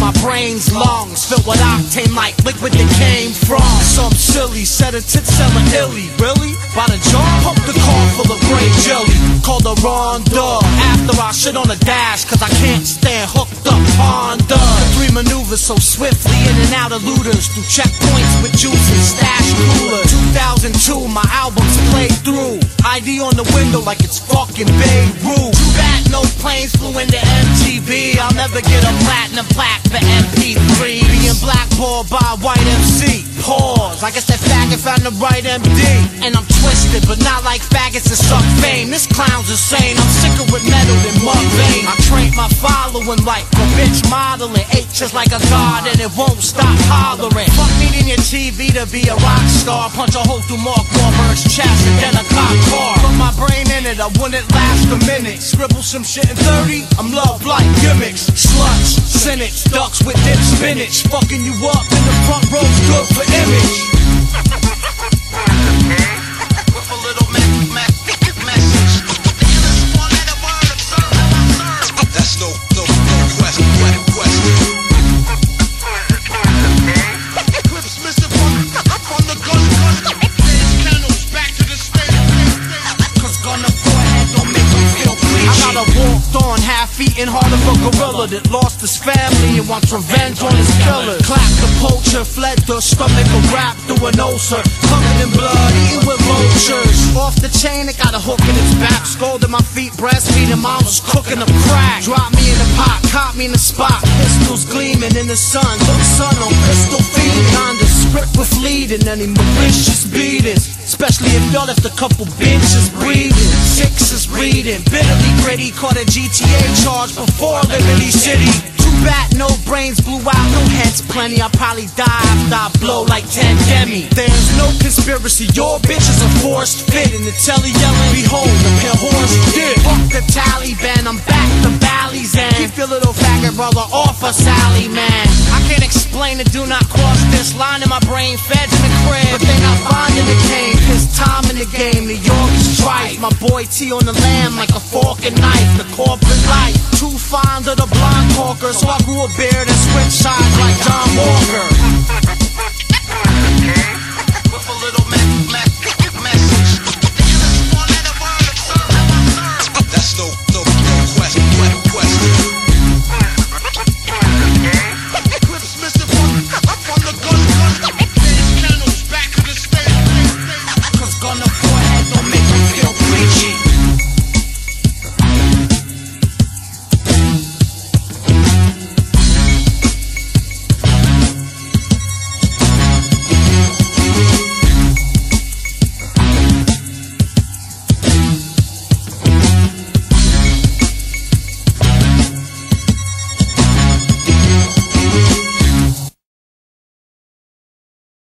my brain's lungs filled with octane like liquid that came from some silly set of tits selling illy. Really? By the jar, pump the car full of grape jelly. Called a Ronda after I shit on the dash, cause I can't stand hooked up Honda. So swiftly in and out of looters through checkpoints with juice and stash coolers. 2002, my albums played through. ID on the window like it's fucking Beirut. Too bad no planes flew into MTV. I'll never get a platinum plaque for MP3. Being blackballed by white MC. Pause. I guess that faggot found the right MD. And I'm twisted, but not like faggots that suck fame. This clown's insane. I'm sicker with metal than mud vein. My following like a bitch modeling. Ate just like a god, and it won't stop hollering. Fuck needing your TV to be a rock star. Punch a hole through Mark Wahlberg's chest and then a cop car. Put my brain in it, I wouldn't last a minute. Scribble some shit in 30, I'm love like gimmicks. Sluts, cynics, ducks with dip spinach. Fucking you up in the front row's good for image. Half eaten heart of a gorilla that lost his family and wants revenge on his killers. Clapped the poacher, fled the stomach, a rap through an ulcer. Covered in blood, eating with vultures. Off the chain, it got a hook in its back. Scalded my feet, breastfeeding, mom was cooking up crack. Dropped me in the pot, caught me in the spot. Pistols gleaming in the sun. Look, son, on pistol feet. Nondescript with leading, any malicious beatings. Especially if y'all left a couple bitches breathing. Six is reading, bitterly gritty. Caught a GTA charge before Liberty City. Too bad, no brains blew out, no heads plenty. I'll probably die after I blow like 10 Demi. There's no conspiracy, your bitch is a forced fit. In the telly yelling, behold, the pale horse did. Fuck the Taliban, I'm back to Bally's end. Keep your little faggot brother off of Sally, man. Explain it, do not cross this line in my brain. Feds in the crib, but they not finding the cane. Cause time in the game, New York is trite. My boy T on the lamb like a fork and knife. The corporate life, too fond of the blind talker. So I grew a beard and switched sides like John Walker.